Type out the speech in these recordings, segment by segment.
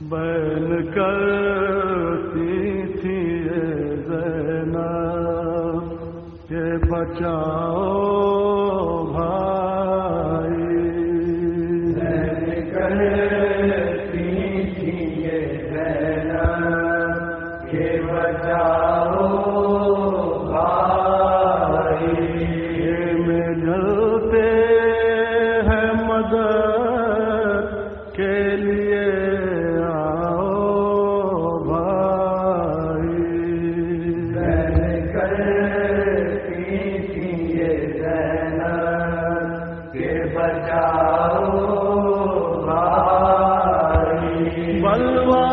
بین کرتی تھی زینا کہ بچاؤ بھائی حلوہ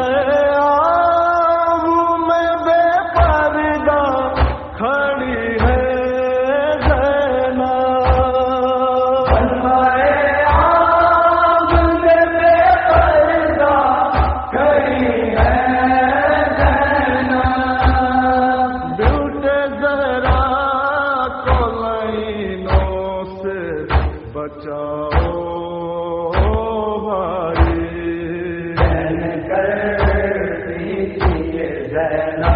رہنا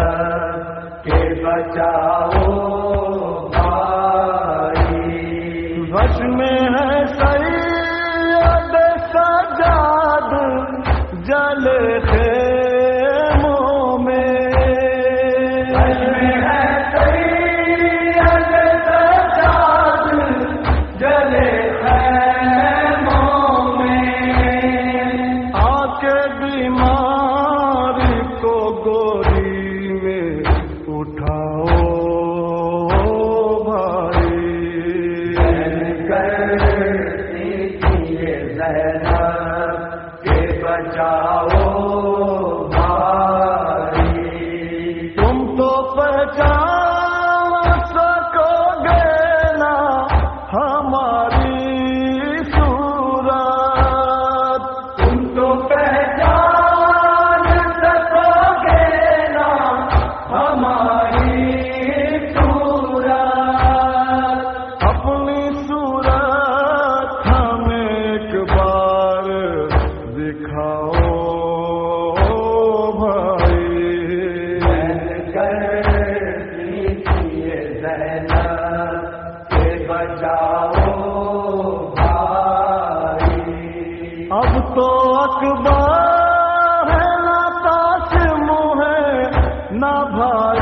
کہ بچاؤ اب تو اخبار ہے نہ تاش منہ ہے نہ بھائی۔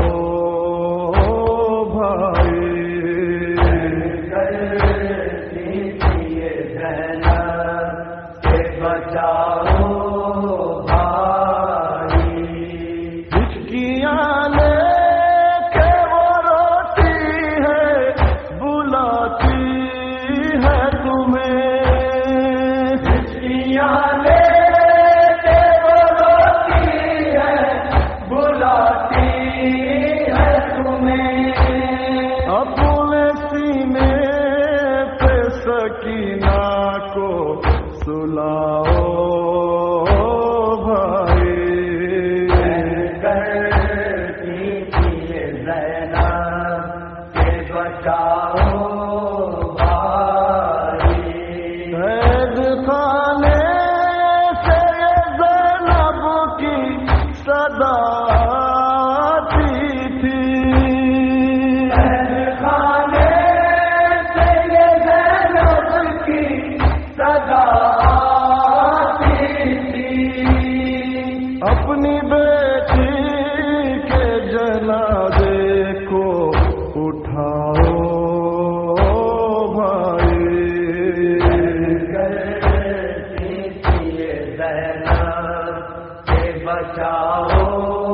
بچاؤ۔